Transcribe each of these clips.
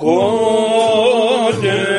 God.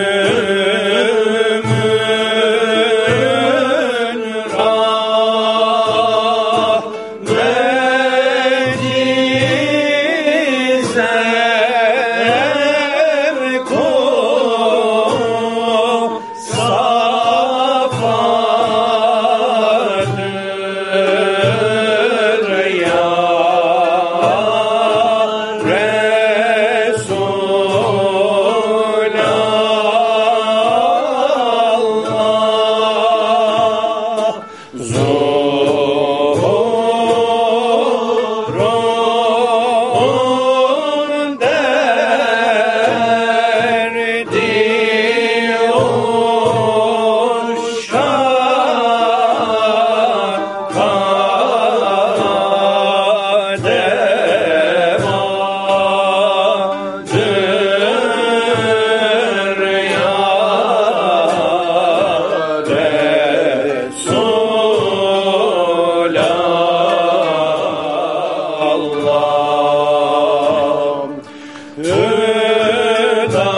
Hüdayiye